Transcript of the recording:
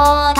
よ